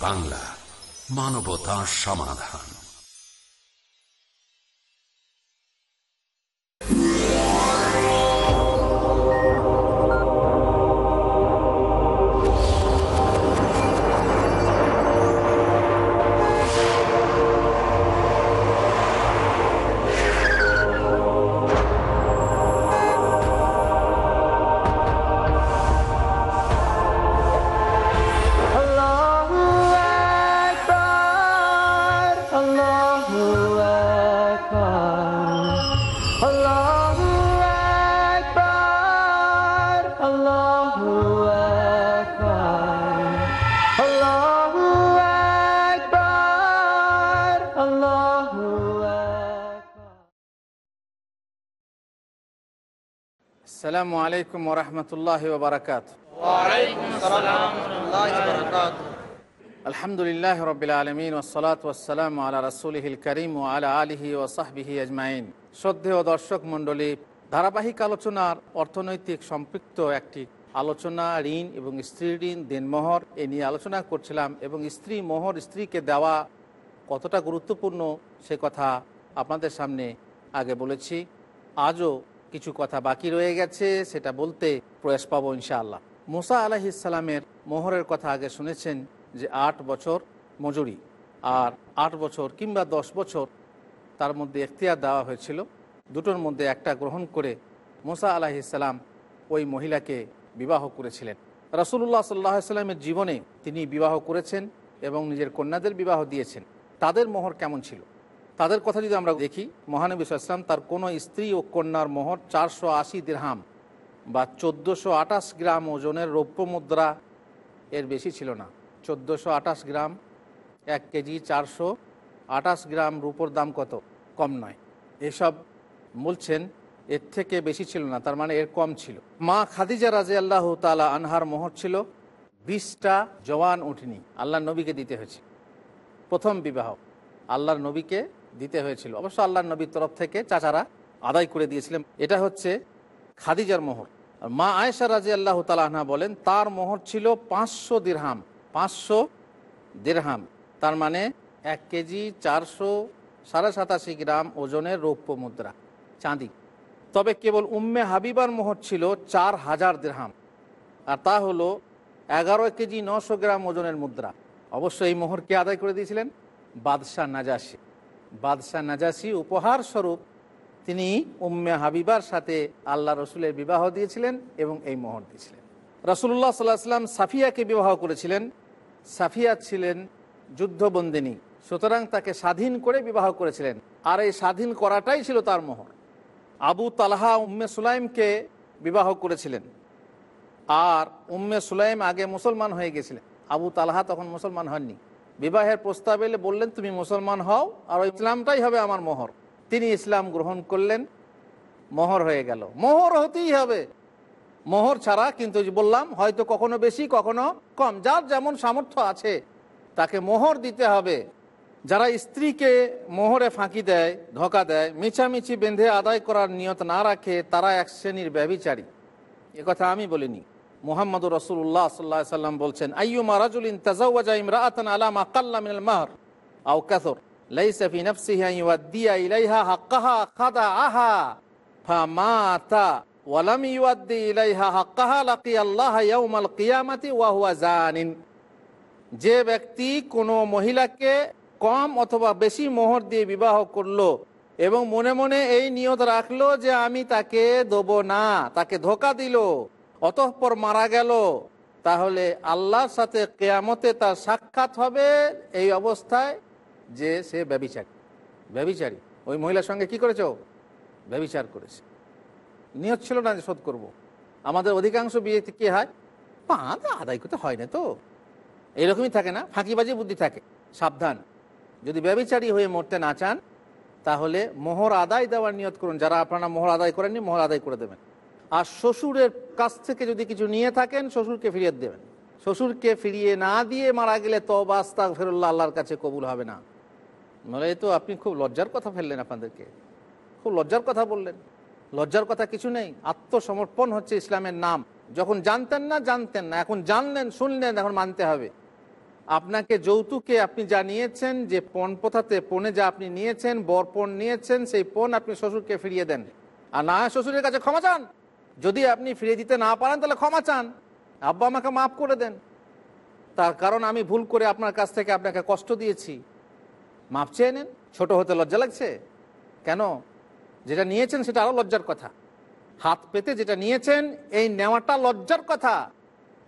বাংলা মানবতা সমাধান। আসসালামু আলাইকুম ওরহমতুল্লাহ বারাকাত আলহামদুলিল্লাহ রবিল আলমিন ওসলাত ওসালাম আল্লাহ রাসুলহিল করিম ও আল্লাহ আলহি ও সাহবিহি আজমাইন। শ্রদ্ধেয় দর্শক মণ্ডলী ধারাবাহিক আলোচনার অর্থনৈতিক সম্পৃক্ত একটি আলোচনা ঋণ এবং স্ত্রী ঋণ দেনমোহর এ নিয়ে আলোচনা করছিলাম এবং স্ত্রী মোহর স্ত্রীকে দেওয়া কতটা গুরুত্বপূর্ণ সে কথা আপনাদের সামনে আগে বলেছি। আজও কিছু কথা বাকি রয়ে গেছে, সেটা বলতে প্রয়াস পাবো ইনশাআল্লাহ। মুসা আলাহিসাল্লামের মোহরের কথা আগে শুনেছেন যে আট বছর মজুরি, আর আট বছর কিংবা দশ বছর তার মধ্যে এখতিয়ার দেওয়া হয়েছিল। দুটোর মধ্যে একটা গ্রহণ করে মুসা আলাহিসাল্লাম ওই মহিলাকে বিবাহ করেছিলেন। রাসুল্লাহ সাল্লাহ সাল্লামের জীবনে তিনি বিবাহ করেছেন এবং নিজের কন্যাদের বিবাহ দিয়েছেন। তাদের মোহর কেমন ছিল? তাদের কথা যদি আমরা দেখি, মহানবী ইসলাম তার কোনো স্ত্রী ও কন্যার মোহর চারশো আশি দিরহাম বা চোদ্দোশো আটাশ গ্রাম ওজনের রৌপ্য মুদ্রা এর বেশি ছিল না। চোদ্দোশো আটাশ গ্রাম এক কেজি চারশো আটাশ গ্রাম রূপোর দাম কত? কম নয়। এসব বলছেন, এর থেকে বেশি ছিল না, তার মানে এর কম ছিল। মা খাদিজা রাজে আল্লাহ তালা আনহার মোহর ছিল বিশটা জওয়ান উঠিনি আল্লাহ নবীকে দিতে হয়েছে। প্রথম বিবাহ, আল্লাহর নবীকে দিতে হয়েছিল। অবশ্য আল্লাহ নবীর তরফ থেকে চাচারা আদায় করে দিয়েছিলেন। এটা হচ্ছে খাদিজার মোহর। মা আয়েশা রাজি আল্লাহ তালাহনা বলেন, তার মোহর ছিল পাঁচশো দিরহাম পাঁচশো দিরহাম। তার মানে এক কেজি চারশো সাড়ে সাতাশি গ্রাম ওজনের রৌপ্য মুদ্রা, চাঁদি। তবে কেবল উম্মে হাবিবার মোহর ছিল চার হাজার দিরহাম। আর তা হলো এগারো কেজি নশো গ্রাম ওজনের মুদ্রা। অবশ্য এই মোহর কে আদায় করে দিয়েছিলেন? বাদশাহ নাজাসি। বাদশাহ নাজাসি উপহার স্বরূপ তিনি উম্মে হাবিবার সাথে আল্লাহ রসুলের বিবাহ দিয়েছিলেন এবং এই মোহর দিয়েছিলেন। রসুল্লাহ সাল্লাহ সাল্লাম সাফিয়াকে বিবাহ করেছিলেন। সাফিয়া ছিলেন যুদ্ধবন্দিনী, সুতরাং তাকে স্বাধীন করে বিবাহ করেছিলেন। আর এই স্বাধীন করাটাই ছিল তার মোহর। আবু তালহা উম্মে সুলাইমকে বিবাহ করেছিলেন। আর উম্মে সুলাইম আগে মুসলমান হয়ে গেছিলেন। আবু তালহা তখন মুসলমান হননি। বিবাহের প্রস্তাব এলে বললেন, তুমি মুসলমান হও আর ইসলামটাই হবে আমার মোহর। তিনি ইসলাম গ্রহণ করলেন, মোহর হয়ে গেল। মোহর হতেই হবে। মোহর ছাড়া কিন্তু বললাম, হয়তো কখনো বেশি, কখনো কম, যার যেমন সামর্থ্য আছে, তাকে মোহর দিতে হবে। যারা স্ত্রীকে মোহরে ফাঁকি দেয়, ধোকা দেয়, মিছামিছি বেঁধে আদায় করার নিয়ত না রাখে, তারা এক শ্রেণির ব্যবিচারী কথা আমি বলিনি। মোহাম্মদ রসুল্লাহ সাল্লাহ সাল্লাম বলছেন, আইয়ুমা রাজুলিন তাজাওয়াজা ইমরাআতান আলামা কাল্লা মিনাল মাহর আও কাসর, লাইসা ফি নাফসিহি আন ইউদ্দিয়া ইলাইহা হাক্কাহা খাদাআহা, ফামাতা ওয়ালাম ইউদ্দি ইলাইহা হাক্কাহা লাকি আল্লাহ ইয়াউমাল কিয়ামাতি ওয়া হুয়া জানিন। যে ব্যক্তি কোনো মহিলাকে কম অথবা বেশি মোহর দিয়ে বিবাহ করল এবং মনে মনে এই নিয়ত রাখল যে আমি তাকে দেবো না, তাকে ধোকা দিল অতঃপর মারা গেল। তাহলে আল্লাহর সাথে কেয়ামতে তার সাক্ষাৎ হবে এই অবস্থায় যে সে ব্যবিচারী ব্যবিচারী ওই মহিলার সঙ্গে কি করেছ ব্যবিচার করেছে। নিয়ত ছিল না যে শোধ করব। আমাদের অধিকাংশ বিয়েতে কি হয়? পা আদায় করতে হয় না তো। এরকমই থাকে না? ফাঁকিবাজি বুদ্ধি থাকে। সাবধান। যদি ব্যবিচারী হয়ে মরতে না চান, তাহলে মোহর আদায় দেওয়ার নিয়ত করুন। যারা আপনারা মোহর আদায় করেননি, মোহর আদায় করে দেবেন। আর শ্বশুরের কাছ থেকে যদি কিছু নিয়ে থাকেন, শ্বশুরকে ফিরিয়ে দেবেন। শ্বশুরকে ফিরিয়ে না দিয়ে মারা গেলে তো বাস্তা ফেরুল্লাহ আল্লাহর কাছে কবুল হবে না। মানে তো আপনি খুব লজ্জার কথা ফেললেন আপনাদেরকে। খুব লজ্জার কথা বললেন। লজ্জার কথা কিছু নেই। আত্মসমর্পণ হচ্ছে ইসলামের নাম। যখন জানতেন না জানতেন না। এখন জানলেন, শুনলেন, এখন মানতে হবে। আপনাকে যৌতুকে আপনি যা নিয়েছেন, যে পণ প্রথাতে পণে যা আপনি নিয়েছেন বর পণ নিয়েছেন, সেই পণ আপনি শ্বশুরকে ফিরিয়ে দেন। আর না, শ্বশুরের কাছে ক্ষমা চান। যদি আপনি ফিরিয়ে দিতে না পারেন, তাহলে ক্ষমা চান। আব্বা আমাকে মাফ করে দেন। তার কারণ আমি ভুল করে আপনার কাছ থেকে আপনাকে কষ্ট দিয়েছি। মাপ চেয়ে নেন, ছোটো হতে লজ্জা লাগছে? কেন? যেটা নিয়েছেন সেটা আরও লজ্জার কথা। হাত পেতে যেটা নিয়েছেন, এই নেওয়াটা লজ্জার কথা।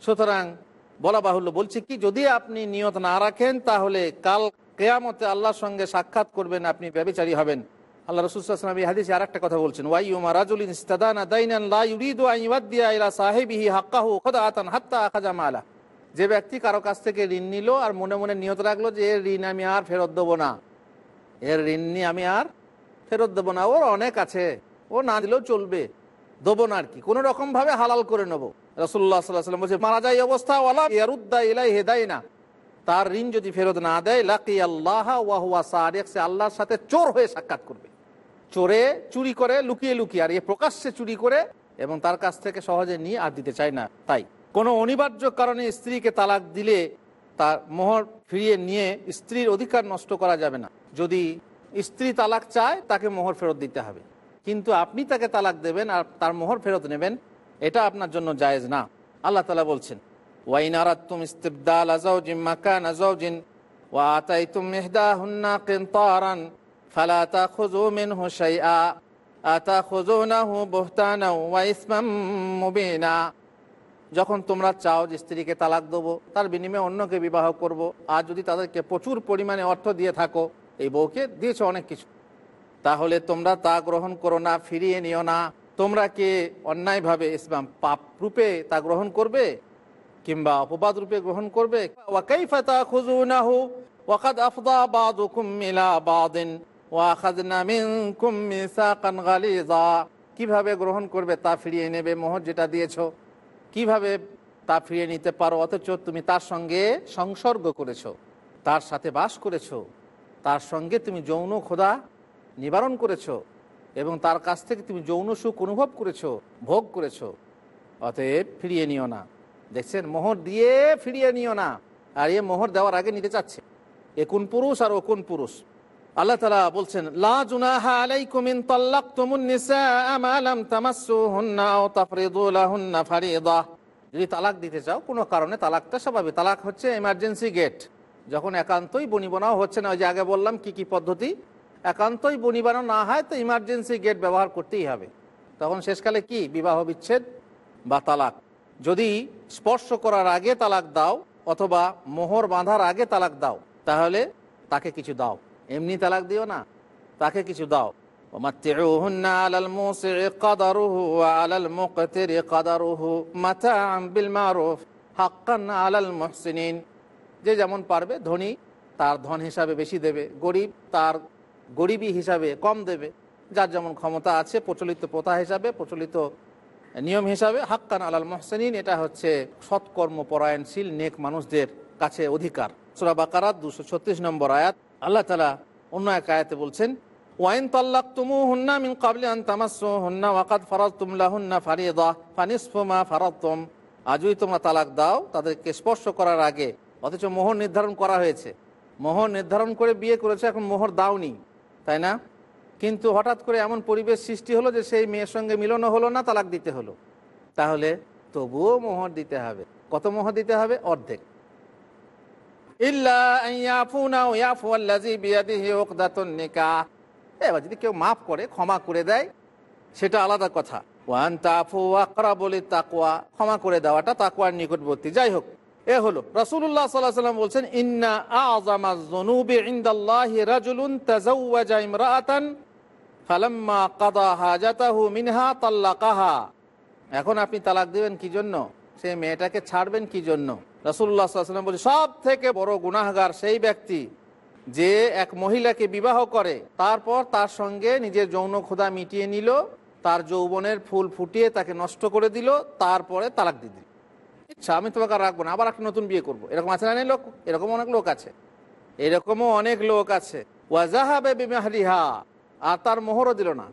সুতরাং বলা বাহুল্য বলছি কি, যদি আপনি নিয়ত না রাখেন, তাহলে কাল কেয়ামতে আল্লাহর সঙ্গে সাক্ষাৎ করবেন, আপনি ব্যবচারী হবেন। আল্লাহ রসুলাম এই হাদিসে আর একটা কথা বলছেন ওয়াইমা রাজুলিন ইস্তাদানা দাইনান লা ইউরিদু আন ইউদ্দিয়া ইলা সাহিবিহি হাক্কাহু খদাআতান হাত্তা আখাজা মালা। যে ব্যক্তি কারও কাছ থেকে ঋণ নিল আর মনে মনে নিয়ত রাখল যে এর ঋণ আমি আর ফেরত দেবো না। এর ঋণ নিয়ে আমি আর ফেরত দেবো না। ওর অনেক আছে, ও না দিলেও চলবে। দেবো না আর কি। কোনো রকম ভাবে হালাল করে নেব। রসুল্লাহ সাল্লাহ বলছে, মারা যায় অবস্থা, ওয়ালা ইয়ারুদ্দা ইলাই হেদাই না তার ঋণ যদি ফেরত না দেয় লাকি আল্লাহ ওয়াহুয়া সারেক সে আল্লাহর সাথে চোর হয়ে সাক্ষাৎ করবে। চোরে চুরি করে, লুকিয়ে লুকিয়ে, আর এ প্রকাশ্যে চুরি করে এবং তার কাছ থেকে সহজে নিয়ে আর দিতে চায় না। তাই কোনো অনিবার্য কারণে স্ত্রীকে তালাক দিলে তার মোহর ফিরিয়ে নিয়ে স্ত্রীর অধিকার নষ্ট করা যাবে না। যদি স্ত্রী তালাক চায়, তাকে মোহর ফেরত দিতে হবে। কিন্তু আপনি তাকে তালাক দেবেন আর তার মোহর ফেরত নেবেন, এটা আপনার জন্য জায়েজ না। আল্লাহ তালা বলছেন, ওয়াইন আরাত্তুম ইস্তিবদাল আজাউজিন মাকান আজাউজিন ওয়া আতাইতুম ইহদাহুন্না কিনতারান। ফালা ইসমাম মুবিনা। যখন তোমরা চাও যে স্ত্রীকে তালাক দেবো, তার বিনিময়ে অন্যকে বিবাহ করব। আর যদি তাদেরকে প্রচুর পরিমাণে অর্থ দিয়ে থাকো, এই বউকে দিয়েছ অনেক কিছু। তাহলে তোমরা তা গ্রহণ করো না, ফিরিয়ে নিও না। তোমরা কে অন্যায়ভাবে ইসলাম পাপ রূপে তা গ্রহণ করবে? কিংবা অপবাদ রূপে গ্রহণ করবে? ওয়াকাদ আফদা কীভাবে গ্রহণ করবে তা ফিরিয়ে নেবে মোহর যেটা দিয়েছ? কীভাবে তা ফিরিয়ে নিতে পারো? অথচ তুমি তার সঙ্গে সংসর্গ করেছ, তার সাথে বাস করেছ, তার সঙ্গে তুমি যৌন খোদা নিবারণ করেছ এবং তার কাছ থেকে তুমি যৌন সুখ অনুভব করেছ, ভোগ করেছ। অতএব ফিরিয়ে নিও না। দেখছেন? মোহর দিয়ে ফিরিয়ে নিও না। আর এ মোহর দেওয়ার আগে নিতে চাচ্ছে। এ কোন পুরুষ আর ও কোন পুরুষ? আল্লাহ তালা বলছেন যদি তালাক দিতে চাও, কোনো কারণে তালাকটা স্বাভাবিক। তালাক হচ্ছে এমার্জেন্সি গেট যখন একান্তই বনিবনাও হচ্ছে না, ওই যে আগে বললাম কি কি পদ্ধতি? একান্তই বনিবানো না হয় তো ইমার্জেন্সি গেট ব্যবহার করতেই হবে। তখন শেষকালে কি? বিবাহ বিচ্ছেদ বা তালাক। যদি স্পর্শ করার আগে তালাক দাও অথবা মোহর বাঁধার আগে তালাক দাও, তাহলে তাকে কিছু দাও। এমনি তালাক দিও না, তাকে কিছু দাও। যে যেমন পারবে ধনী, তার ধন হিসাবে বেশি দেবে। গরিব, তার গরিবী হিসাবে কম দেবে। যার যেমন ক্ষমতা আছে, প্রচলিত প্রথা হিসাবে, প্রচলিত নিয়ম হিসাবে, হাক্কান আলাল মহসেনিন, এটা হচ্ছে সৎকর্ম পরায়ণশীল নেক মানুষদের কাছে অধিকার। সুরাবাকার দুশো ছত্রিশ নম্বর আয়াত। আল্লাহ তালা অন্য এক আয়াতে বলছেন, ওয়াইন তাল্লাক তুমু হুন্না মিন কাবলি আন তামাসু হুন্না ওয়াকাদ ফারাজ তুমলা হুন্না ফারিদা ফানিসফুমা ফারাতুম আজই তোমরা তালাক দাও, তাদেরকে স্পর্শ করার আগে, অথচ মোহর নির্ধারণ করা হয়েছে। মোহর নির্ধারণ করে বিয়ে করেছে, এখন মোহর দাওনি, তাই না? কিন্তু হঠাৎ করে এমন পরিবেশ সৃষ্টি হলো যে সেই মেয়ের সঙ্গে মিলনও হলো না, তালাক দিতে হলো। তাহলে তবুও মোহর দিতে হবে। কত মোহর দিতে হবে? অর্ধেক। এবার যদি কেউ মাফ করে, ক্ষমা করে দেয়, সেটা আলাদা কথা। ওয়ান তাফু আকরাবু লিত্তাকওয়া ক্ষমা করে দেওয়াটা তাকওয়ার নিকটবর্তী। যাই হোক, এ হলো, রাসূলুল্লাহ সাল্লাল্লাহু আলাইহি ওয়াসাল্লাম বলছেন, ইন্না আযামা যুনুবি ইনদাল্লাহি রাজুলুন তাযাওয়াজা ইমরাআতান ফালাম্মা কাদা হাজাতাহু মিনহা তাল্লাকাহা। এখন আপনি তালাক দিবেন কি জন্য? সে মেয়েটাকে ছাড়বেন কি জন্য? রাসুল্লাহ বলছে সব থেকে বড় গুনাহগার সেই ব্যক্তি যে এক মহিলাকে বিবাহ করে, তারপর তার সঙ্গে নিজের যৌন ক্ষুধা মিটিয়ে নিল, তার যৌবনের ফুল ফুটিয়ে তাকে নষ্ট করে দিল, তারপরে তালাক দিয়ে দিল। ইচ্ছা আমি তোমাকে রাখব না, আবার একটা নতুন বিয়ে করব। এরকম আছে না লোক? এরকম অনেক লোক আছে। এরকমও অনেক লোক আছে। ওয়াজাহাবে আর তার মোহরও দিল না।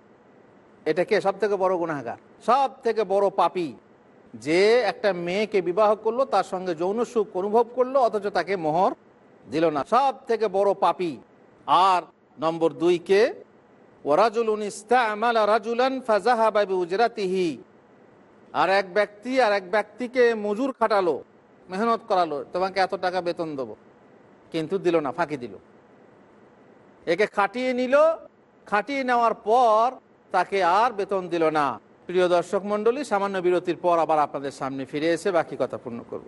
এটা কে সব থেকে বড় গুনাহগার? সব থেকে বড় পাপি। যে একটা মেয়েকে বিবাহ করল, তার সঙ্গে যৌন সুখ অনুভব করল, অথচ তাকে মোহর দিল না। সব থেকে বড় পাপি। আর নম্বর ফাজাহাবাবি উজরাতিহি আর এক ব্যক্তি আর এক ব্যক্তিকে মজুর খাটালো, মেহনত করালো, তোমাকে এত টাকা বেতন দেবো। কিন্তু দিল না, ফাঁকি দিল। একে খাটিয়ে নিল, খাটিয়ে নেওয়ার পর তাকে আর বেতন দিল না। প্রিয় দর্শক মন্ডলী সামান্য বিরতির পর আবার আপনাদের সামনে ফিরে এসে বাকি কথা পূর্ণ করব।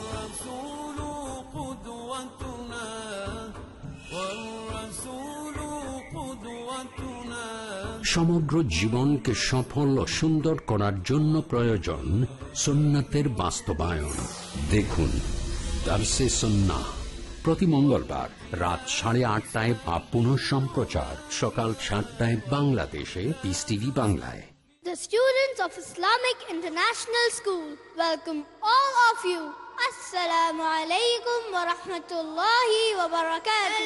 সমগ্র জীবনকে সফল ও সুন্দর করার জন্য প্রয়োজন সুন্নাতের বাস্তবায়ন দেখুন দার্সে সন্না প্রতি মঙ্গলবার রাত সাড়ে আটটায় বা পুনঃ সম্প্রচার সকাল সাতটায় বাংলাদেশে পিস টিভি বাংলায় The students of Islamic International School welcome all of you. Assalamu alaikum wa rahmatullahi wa barakatuh.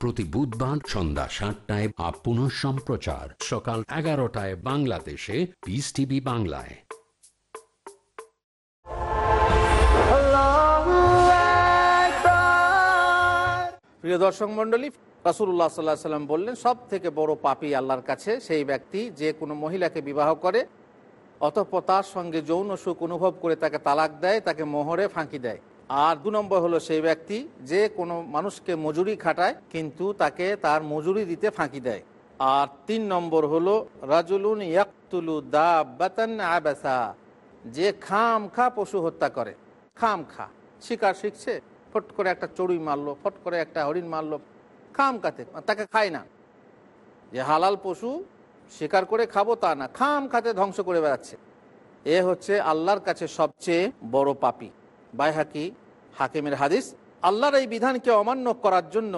প্রতি বুধবার সন্ধ্যা সাতটায় বা পুনঃ সম্প্রচার। সকাল এগারোটায় বাংলাদেশে পিস টিভি বাংলায়। প্রিয় দর্শক মণ্ডলী রাসুল্লাহ সাল্লাহ সাল্লাম বললেন সব থেকে বড় পাপী আল্লাহর কাছে সেই ব্যক্তি যে কোনো মহিলাকে বিবাহ করে, অতঃপর তার সঙ্গে যৌন সুখ অনুভব করে তাকে তালাক দেয়, তাকে মোহরে ফাঁকি দেয়। আর দু নম্বর হলো সেই ব্যক্তি যে কোনো মানুষকে মজুরি খাটায়, কিন্তু তাকে তার মজুরি দিতে ফাঁকি দেয়। আর তিন নম্বর হলো, রাজুলুন ইয়াকতুলু দাবাতান আবাসা, যে খাম খা পশু হত্যা করে। খাম খা। শিকার শিখছে, ফট করে একটা চড়ুই মারলো, ফট করে একটা হরিণ মারলো, খাম কাতে তাকে খায় না। যে হালাল পশু, শিকার করে খাব তা না, খাম খাতে ধ্বংস করে বেড়াচ্ছে। এ হচ্ছে আল্লাহর কাছে সবচেয়ে বড় পাপি। বাইহাকি, হাকিমের হাদিস, আল্লাহর এই বিধানকে অমান্য করার জন্য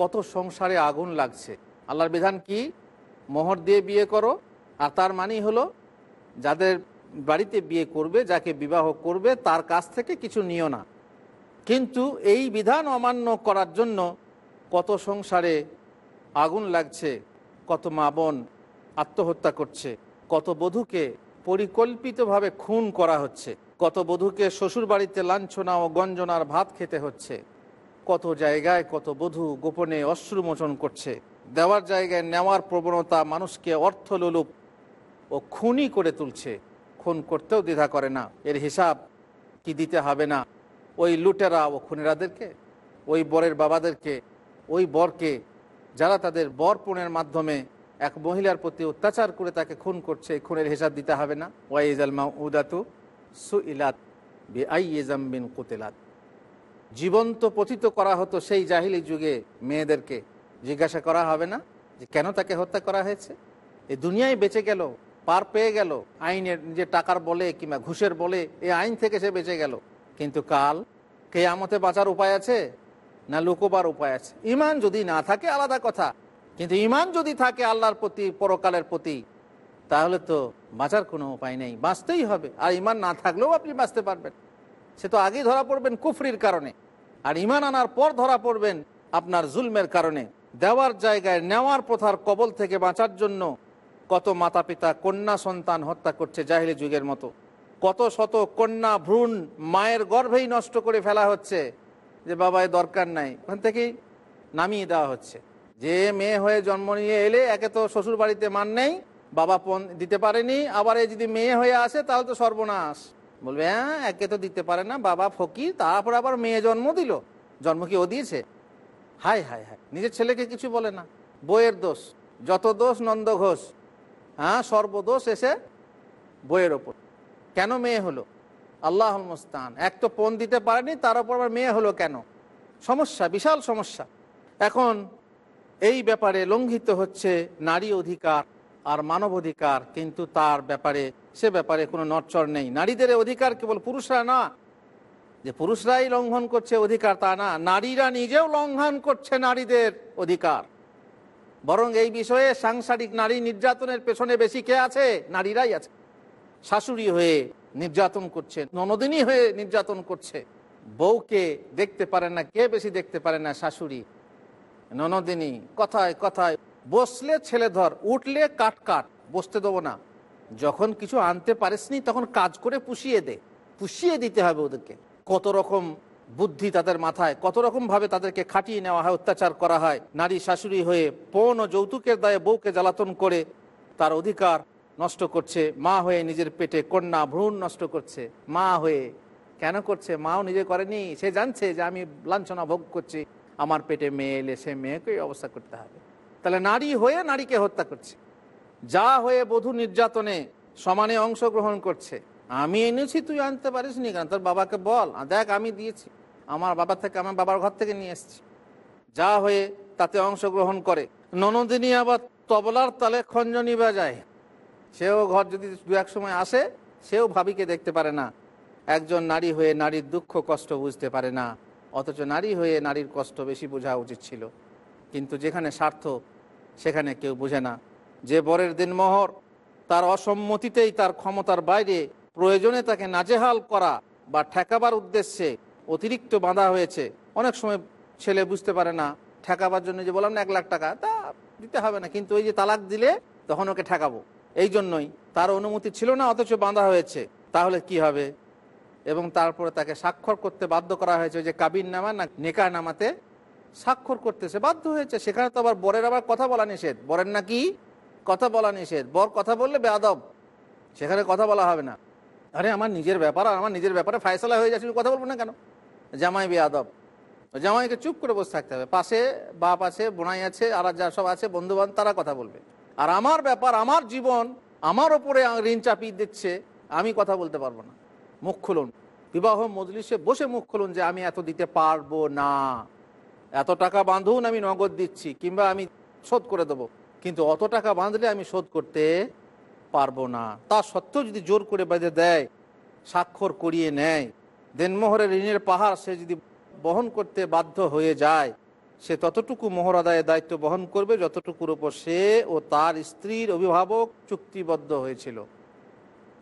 কত সংসারে আগুন লাগছে। আল্লাহর বিধান কি? মোহর দিয়ে বিয়ে করো, আর তার মানেই হলো যাদের বাড়িতে বিয়ে করবে, যাকে বিবাহ করবে, তার কাছ থেকে কিছু নিও না। কিন্তু এই বিধান অমান্য করার জন্য কত সংসারে আগুন লাগছে, কত মা বোন আত্মহত্যা করছে, কত বধূকে পরিকল্পিতভাবে খুন করা হচ্ছে। কত বধূকে শ্বশুর বাড়িতে লাঞ্ছনা ও গঞ্জনার ভাত খেতে হচ্ছে? কত জায়গায় কত বধূ গোপনে অশ্রুমোচন করছে? দেওয়ার জায়গায় নেওয়ার প্রবণতা মানুষকে অর্থলোলুপ ও খুনই করে তুলছে। খুন করতেও দ্বিধা করে না। এর হিসাব কি দিতে হবে না? ওই লুটেরা ও খুনেরাদেরকে? ওই বরের বাবাদেরকে? ওই বরকে? যারা তাদের বর পণের মাধ্যমে এক মহিলার প্রতি অত্যাচার করে তাকে খুন করছে খুনের হিসাব দিতে হবে না? ওয়াইজাল মা উদাতু সু ইলাত বি আই বিন কুতেলাত। জীবন্ত পতিত করা হতো সেই জাহিলি যুগে মেয়েদেরকে। জিজ্ঞাসা করা হবে না যে কেন তাকে হত্যা করা হয়েছে? এই দুনিয়ায় বেঁচে গেল, পার পেয়ে গেল, আইনের যে টাকার বলে কিংবা ঘুষের বলে এই আইন থেকে সে বেঁচে গেল। কিন্তু কাল কে আমতে বাঁচার উপায় আছে না লুকোবার উপায় আছে? ইমান যদি না থাকে আলাদা কথা। কিন্তু ইমান যদি থাকে আল্লাহর প্রতি, পরকালের প্রতি তাহলে তো বাঁচার কোনো উপায় নেই, বাঁচতেই হবে। আর ইমান না থাকলেও আপনি বাঁচতে পারবেন। সে তো আগেই ধরা পড়বেন কুফরির কারণে। আর ইমান আনার পর ধরা পড়বেন আপনার জুলমের কারণে। দেওয়ার জায়গায় নেওয়ার প্রথার কবল থেকে বাঁচার জন্য কত মাতা পিতা কন্যা সন্তান হত্যা করছে জাহিলি যুগের মতো। কত শত কন্যা ভ্রূণ মায়ের গর্ভেই নষ্ট করে ফেলা হচ্ছে যে বাবা, এ দরকার নাই। ওখান থেকেই নামিয়ে দেওয়া হচ্ছে। যে মেয়ে হয়ে জন্ম নিয়ে এলে একে তো শ্বশুর বাড়িতে মান নেই বাবা পণ দিতে পারেনি, আবার এ যদি মেয়ে হয়ে আসে, তাহলে তো সর্বনাশ। বলবে হ্যাঁ একে তো দিতে পারে না, বাবা ফকির, তারপর আবার মেয়ে জন্ম দিল। জন্ম কি ও দিয়েছে? হাই হাই হাই, নিজের ছেলেকে কিছু বলে না। বইয়ের দোষ, যত দোষ নন্দ ঘোষ হ্যাঁ সর্বদোষ এসে বইয়ের ওপর। কেন মেয়ে হলো? আল্লাহ মুস্তান, এক তো পণ দিতে পারেনি, তার উপর আবার মেয়ে হলো কেন? সমস্যা, বিশাল সমস্যা। এখন এই ব্যাপারে লঙ্ঘিত হচ্ছে নারী অধিকার। আর মানব অধিকার কিন্তু তার ব্যাপারে, সে ব্যাপারে কোনো নটচর নেই। নারীদের অধিকার কেবল পুরুষরা না। যে পুরুষরাই লঙ্ঘন করছে অধিকার, তা না। নারীরা নিজেও লঙ্ঘন করছে নারীদের অধিকার। বরং এই বিষয়ে সাংসারিক নারী নির্যাতনের পেছনে বেশি কে আছে? নারীরাই আছে। শাশুড়ি হয়ে নির্যাতন করছে, ননদিনী হয়ে নির্যাতন করছে। বউকে দেখতে পারে না, কে বেশি দেখতে পারে না শাশুড়ি? ননদিনী, কথায় কথায় বসলে ছেলে ধর, উঠলে কাট কাট, বসতে দেবো না। যখন কিছু আনতে পারিসনি, তখন কাজ করে পুষিয়ে দে। পুষিয়ে দিতে হবে ওদেরকে। কত রকম বুদ্ধি তাদের মাথায়, কত রকম ভাবে তাদেরকে খাটিয়ে নেওয়া হয়, অত্যাচার করা হয়। নারী শাশুড়ি হয়ে পণ ও যৌতুকের দায়ে বউকে জ্বালাতন করে তার অধিকার নষ্ট করছে। মা হয়ে নিজের পেটে কন্যা, ভ্রূণ নষ্ট করছে। মা হয়ে কেন করছে? মাও নিজে করেনি। সে জানছে যে আমি লাঞ্ছনা ভোগ করছি। আমার পেটে মেয়ে এলে সে মেয়েকেই অবস্থা করতে হবে। তাহলে নারী হয়ে নারীকে হত্যা করছে। যা হয়ে বধূ নির্যাতনে সমানে অংশগ্রহণ করছে। আমি এনেছি, তুই আনতে পারিস নি কেন? তোর বাবাকে বল। দেখ, আমি দিয়েছি। আমার বাবা থেকে, আমার বাবার ঘর থেকে নিয়ে এসেছি। যা হয়ে তাতে অংশগ্রহণ করে। ননদিনী আবার তবলার তালে খঞ্জনি বাজায়। সেও ঘর যদি দু এক সময় আসে, সেও ভাবিকে দেখতে পারে না। একজন নারী হয়ে নারীর দুঃখ, কষ্ট বুঝতে পারে না। অথচ নারী হয়ে নারীর কষ্ট বেশি বোঝা উচিত ছিল। কিন্তু যেখানে স্বার্থ, সেখানে কেউ বোঝে না। যে বরের দিন দিনমোহর তার অসম্মতিতেই তার ক্ষমতার বাইরে প্রয়োজনে তাকে নাজেহাল করা বা ঠেকাবার উদ্দেশ্যে অতিরিক্ত বাঁধা হয়েছে। অনেক সময় ছেলে বুঝতে পারে না, ঠেকাবার জন্য যে বললাম না, এক লাখ টাকা, তা দিতে হবে না, কিন্তু ওই যে তালাক দিলে তখন ওকে ঠেকাবো। এই জন্যই তার অনুমতি ছিল না, অথচ বাঁধা হয়েছে। তাহলে কি হবে? এবং তারপরে তাকে স্বাক্ষর করতে বাধ্য করা হয়েছে যে কাবিন নামা না, নেকা নামাতে স্বাক্ষর করতেছে, বাধ্য হয়েছে। সেখানে তো আবার বরের আবার কথা বলা নিষেধ। বরের নাকি কথা বলা নিষেধ। বর কথা বললে বেয়াদব সেখানে কথা বলা হবে না। আরে আমার নিজের ব্যাপার আর আমার নিজের ব্যাপারে ফায়সলা হয়ে যাচ্ছে কথা বলব না কেন? জামাই বেয়াদব জামাইকে চুপ করে বসে থাকতে হবে। পাশে বাপ আছে, বোনাই আছে, আর যা সব আছে বন্ধু বান্ধব তারা কথা বলবে। আর আমার ব্যাপার, আমার জীবন, আমার ওপরে ঋণ চাপিয়ে দিচ্ছে, আমি কথা বলতে পারব না। মুখ খুলুন। বিবাহ মজলিসে বসে মুখ খুলুন যে আমি এত দিতে পারব না। এত টাকা বাঁধুন, আমি নগদ দিচ্ছি, কিংবা আমি শোধ করে দেবো। কিন্তু অত টাকা বাঁধলে আমি শোধ করতে পারব না। তা সত্ত্বেও যদি জোর করে বেঁধে দেয়, স্বাক্ষর করিয়ে নেয়, দেনমোহরের ঋণের পাহাড় সে যদি বহন করতে বাধ্য হয়ে যায়, সে ততটুকু মোহর আদায়ের দায়িত্ব বহন করবে যতটুকুর উপর সে ও তার স্ত্রীর অভিভাবক চুক্তিবদ্ধ হয়েছিল।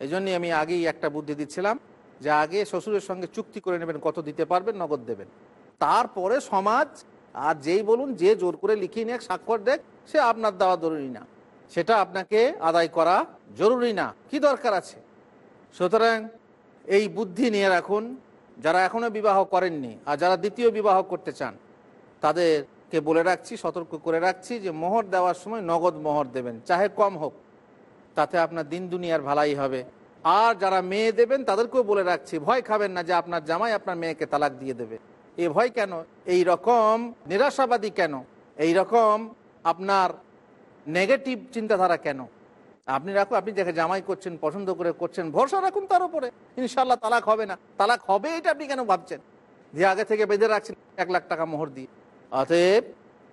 এই জন্যই আমি আগেই একটা বুদ্ধি দিচ্ছিলাম যে আগে শ্বশুরের সঙ্গে চুক্তি করে নেবেন, কত দিতে পারবেন, নগদ দেবেন। তারপরে সমাজ, আর যেই বলুন, যে জোর করে লিখিয়ে নিয়ে স্বাক্ষর দেখ, সে আপনার দেওয়া জরুরি না। সেটা আপনাকে আদায় করা জরুরি না। কি দরকার আছে? সুতরাং এই বুদ্ধি নিয়ে রাখুন, যারা এখনও বিবাহ করেননি, আর যারা দ্বিতীয় বিবাহ করতে চান, তাদেরকে বলে রাখছি, সতর্ক করে রাখছি যে মোহর দেওয়ার সময় নগদ মোহর দেবেন, চাহে কম হোক। তাতে আপনার দিন দুনিয়ার ভালাই হবে। আর যারা মেয়ে দেবেন, তাদেরকেও বলে রাখছি, ভয় খাবেন না যে আপনার জামাই আপনার মেয়েকে তালাক দিয়ে দেবে। এ ভয় কেন? এই রকম নিরাশাবাদী কেন? এই রকম আপনার নেগেটিভ চিন্তাধারা কেন? আপনি রাখুন, আপনি যাকে জামাই করছেন, পছন্দ করে করছেন, ভরসা রাখুন তার উপরে। ইনশাল্লাহ তালাক হবে না। তালাক হবে এটা আপনি কেন ভাবছেন? যে আগে থেকে বেঁধে রাখছেন এক লাখ টাকা মোহর দিয়ে। অতএব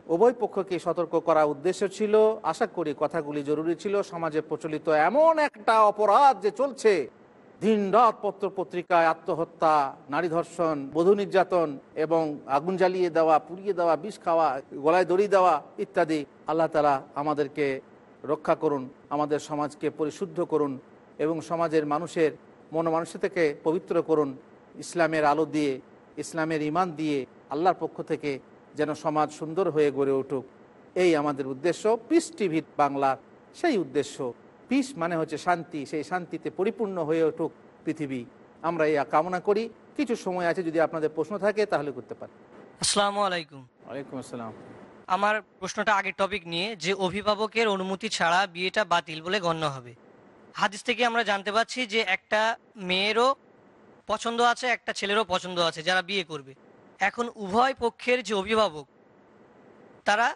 উভয় পক্ষকে সতর্ক করা উদ্দেশ্য ছিল। আশা করি কথাগুলি জরুরি ছিল। সমাজে প্রচলিত এমন একটা অপরাধ যে চলছে। দিন রাত পত্র পত্রিকায় আত্মহত্যা, নারী ধর্ষণ, বধূ নির্যাতন এবং আগুন জ্বালিয়ে দেওয়া, পুড়িয়ে দেওয়া, বিষ খাওয়া, গলায় দড়ি দেওয়া ইত্যাদি আল্লাহ তালা আমাদেরকে রক্ষা করুন, আমাদের সমাজকে পরিশুদ্ধ করুন এবং সমাজের মানুষের মন মানুষ থেকে পবিত্র করুন। ইসলামের আলো দিয়ে, ইসলামের ইমান দিয়ে আল্লাহর পক্ষ থেকে যেন সমাজ সুন্দর হয়ে গড়ে উঠুক। এই আমাদের উদ্দেশ্য। পিস টিভি বাংলার সেই উদ্দেশ্য। পিস মানে হচ্ছে শান্তি সেই শান্তিতে পরিপূর্ণ হয়ে উঠুক পৃথিবী। আমরা এই কামনা করি। কিছু সময় আছে যদি আপনাদের প্রশ্ন থাকে তাহলে করতে পারি আসসালামু আলাইকুম। ওয়ালাইকুম আসসালাম। আমার প্রশ্নটা আগের টপিক নিয়ে যে অভিভাবকের অনুমতি ছাড়া বিয়েটা বাতিল বলে গণ্য হবে। হাদিস থেকে আমরা জানতে পারছি যে একটা মেয়েরও পছন্দ আছে একটা ছেলেরও পছন্দ আছে যারা বিয়ে করবে। এখন উভয় পক্ষের যে অভিভাবক তারা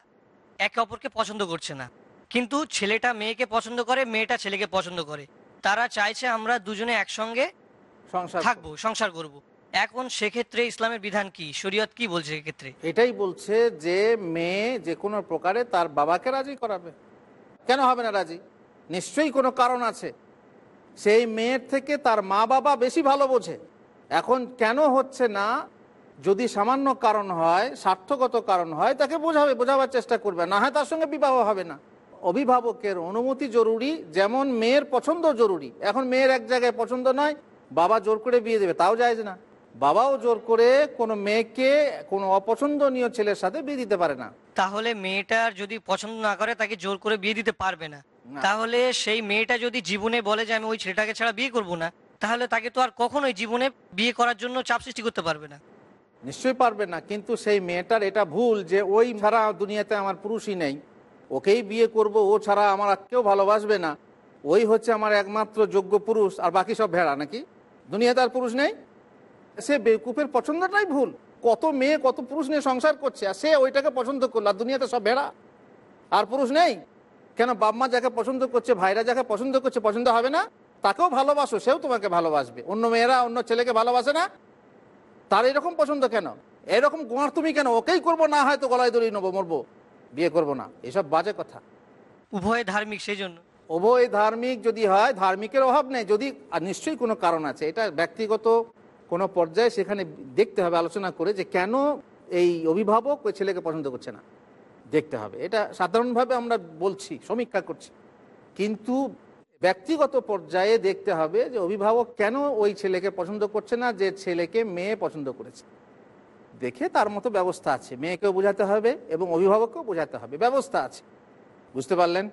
একে অপরকে পছন্দ করছে না। কিন্তু ছেলেটা মেয়েকে পছন্দ করে মেয়েটা ছেলেকে পছন্দ করে। তারা চাইছে আমরা দুজনে একসঙ্গে সংসার থাকব সংসার করব। এখন সেক্ষেত্রে ইসলামের বিধান কি? শরীয়ত কি বলছে এক্ষেত্রে? এটাই বলছে যে মেয়ে যে কোনো প্রকারে তার বাবাকে রাজি করাবে। কেন হবে না রাজি? নিশ্চয়ই কোনো কারণ আছে। সেই মেয়ের থেকে তার মা বাবা বেশি ভালো বোঝে। এখন কেন হচ্ছে না যদি সামান্য কারণ হয় স্বার্থগত কারণ হয় তাকে বোঝাবে বোঝাবার চেষ্টা করবে। না হয় তার সঙ্গে বিবাহ হবে না। অভিভাবকের অনুমতি জরুরি যেমন মেয়ের পছন্দ জরুরি। এখন মেয়ের এক জায়গায় পছন্দ নয় বাবা জোর করে বিয়ে দেবে তাও যায় না। বাবাও জোর করে কোনো মেয়েকে কোনো অপছন্দনীয় ছেলের সাথে বিয়ে দিতে পারে না। তাহলে মেয়েটার যদি পছন্দ না করে তাকে জোর করে বিয়ে দিতে পারবে না। তাহলে সেই মেয়েটা যদি জীবনে বলে যে আমি ওই ছেলেটাকে ছাড়া বিয়ে করব না তাহলে তাকে তো আর কখনোই জীবনে বিয়ে করার জন্য চাপ সৃষ্টি করতে পারবে না। নিশ্চয়ই পারবে না কিন্তু সেই মেয়েটার এটা ভুল যে ওই ছাড়া দুনিয়াতে আমার পুরুষই নেই। ওকেই বিয়ে করব, ও ছাড়া আমার কেউ ভালোবাসবে না। ওই হচ্ছে আমার একমাত্র যোগ্য পুরুষ, আর বাকি সব ভেড়া নাকি? দুনিয়াতে আর পুরুষ নেই? সে বেকুপের পছন্দটাই ভুল। কত মেয়ে, কত পুরুষ নিয়ে সংসার করছে, আর সে ওইটাকে পছন্দ করল, আর দুনিয়াতে সব ভেড়া। আর পুরুষ নেই? কেন বাপমা যাকে পছন্দ করছে, ভাইরা যাকে পছন্দ করছে, পছন্দ হবে না? তাকেও ভালোবাসো, সেও তোমাকে ভালোবাসবে। অন্য মেয়েরা অন্য ছেলেকে ভালোবাসে না? তার এরকম পছন্দ কেন? এরকম গোয়ার তুমি কেন? ওকেই করব, না হয়তো গলায় দড়িয়ে নেব, মরবো। বিয়ে করব না। এসব বাজে কথা। উভয় ধার্মিক সেই জন্য। উভয় ধার্মিক যদি হয় ধার্মিকের অভাব নেই। যদি আর নিশ্চয়ই কোনো কারণ আছে। এটা ব্যক্তিগত কোনো পর্যায়ে সেখানে দেখতে হবে আলোচনা করে যে কেন এই অভিভাবক ওই ছেলেকে পছন্দ করছে না। দেখতে হবে। এটা সাধারণভাবে আমরা বলছি সমীক্ষা করছি। কিন্তু ব্যক্তিগত পর্যায়ে দেখতে হবে যে অভিভাবক কেন ওই ছেলেকে পছন্দ করছে না যে ছেলেকে মেয়ে পছন্দ করেছে। দেখে তার মতো ব্যবস্থা আছে। মেয়েকেও বোঝাতে হবে এবং অভিভাবককেও বোঝাতে হবে। ব্যবস্থা আছে। বুঝতে পারলেন?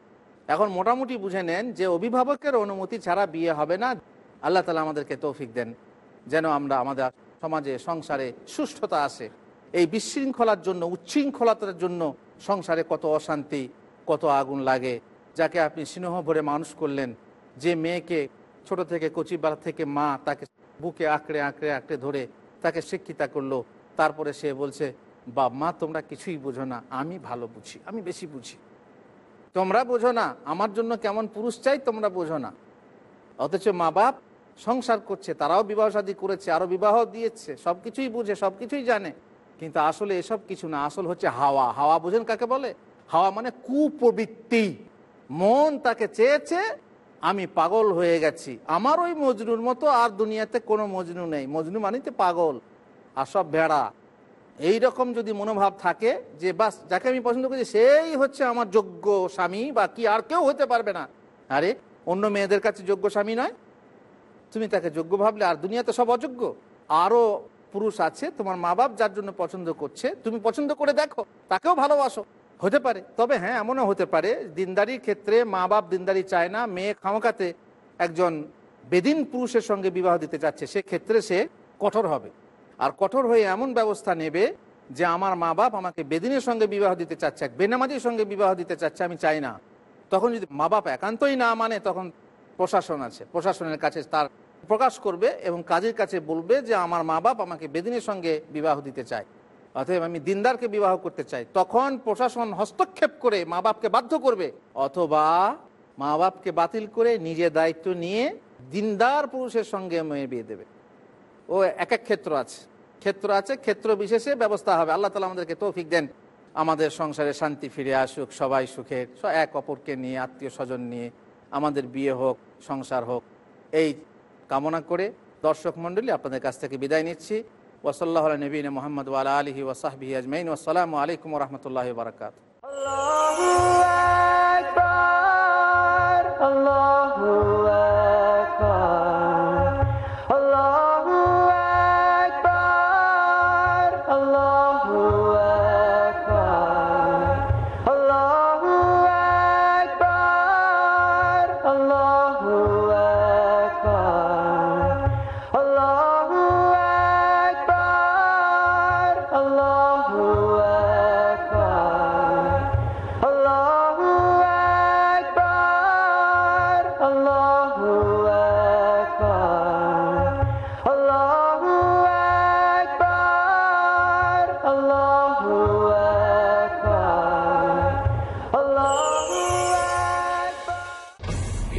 এখন মোটামুটি বুঝে নেন যে অভিভাবকের অনুমতি ছাড়া বিয়ে হবে না। আল্লাহ তালা আমাদেরকে তৌফিক দেন যেন আমরা আমাদের সমাজে, সংসারে সুষ্ঠুতা আসে। এই বিশৃঙ্খলার জন্য, উচ্ছৃঙ্খলতার জন্য সংসারে কত অশান্তি, কত আগুন লাগে, যাকে আপনি স্নেহ ভরে মানুষ করলেন, যে মেয়েকে ছোট থেকে কচিবার থেকে মা তাকে বুকে আঁকড়ে আঁকড়ে আঁকড়ে ধরে তাকে শিক্ষিতা করল তারপরে সে বলছে বা মা তোমরা কিছুই বোঝো না, আমি ভালো বুঝি, আমি বেশি বুঝি। তোমরা বোঝো না, আমার জন্য কেমন পুরুষ চাই তোমরা বোঝো না। অথচ মা বাপ সংসার করছে, তারাও বিবাহ শাদী করেছে আরও বিবাহ দিয়েছে, সব কিছুই বুঝে, সব কিছুই জানে। কিন্তু আসলে এসব কিছু না, আসল হচ্ছে হাওয়া। হাওয়া বোঝেন কাকে বলে? হাওয়া মানে কুপ্রবৃত্তি। মন তাকে চেয়েছে, আমি পাগল হয়ে গেছি। আমার ওই মজনুর মতো আর দুনিয়াতে কোনো মজনু নেই। মজনু মানিতে পাগল। আর সব ভেড়া। এই রকম যদি মনোভাব থাকে যে, বাস, যাকে আমি পছন্দ করছি সেই হচ্ছে আমার যোগ্য স্বামী বা কি আর কেউ হতে পারবে না। আরে, অন্য মেয়েদের কাছে যোগ্য স্বামী নয়। তুমি তাকে যোগ্য ভাবলে, আর দুনিয়াতে সব অযোগ্য। আরও পুরুষ আছে, তোমার মা বাপ যার জন্য পছন্দ করছে, তুমি পছন্দ করে দেখো, তাকেও ভালোবাসো। হতে পারে। তবে হ্যাঁ এমনও হতে পারে, দিনদারির ক্ষেত্রে মা বাপ দিনদারি চায় না, মেয়ে খামাকাতে একজন বেদিন পুরুষের সঙ্গে বিবাহ দিতে চাচ্ছে, সেক্ষেত্রে সে কঠোর হবে। আর কঠোর হয়ে এমন ব্যবস্থা নেবে যে আমার মা বাপ আমাকে বেদিনের সঙ্গে বিবাহ দিতে চাচ্ছে, এক বেনামাজির সঙ্গে বিবাহ দিতে চাচ্ছে, আমি চাই না। তখন যদি মা বাপ একান্তই না মানে তখন প্রশাসন আছে। প্রশাসনের কাছে তার প্রকাশ করবে এবং কাজের কাছে বলবে যে আমার মা বাপ আমাকে বেদিনের সঙ্গে বিবাহ দিতে চায়। অতএব আমি দিনদারকে বিবাহ করতে চাই। তখন প্রশাসন হস্তক্ষেপ করে মা বাপকে বাধ্য করবে, অথবা মা বাপকে বাতিল করে নিজে দায়িত্ব নিয়ে দিনদার পুরুষের সঙ্গে মেয়ে বিয়ে দেবে। ও এক এক ক্ষেত্র আছে। ক্ষেত্র আছে, ক্ষেত্র বিশেষে ব্যবস্থা হবে। আল্লাহ তালা আমাদেরকে তৌফিক দেন। আমাদের সংসারে শান্তি ফিরে আসুক, সবাই সুখের এক অপরকে নিয়ে, আত্মীয় স্বজন নিয়ে, আমাদের বিয়ে হোক, সংসার হোক, এই কামনা করে দর্শক মণ্ডলী আপনাদের কাছ থেকে বিদায় নিচ্ছি। ওসল্লাহ নবীন মোহাম্মদ ওয়ালা আলহি ওসাহবি আজমাইন। আসসালামু আলাইকুম রহমতুল্লাহ বারকাত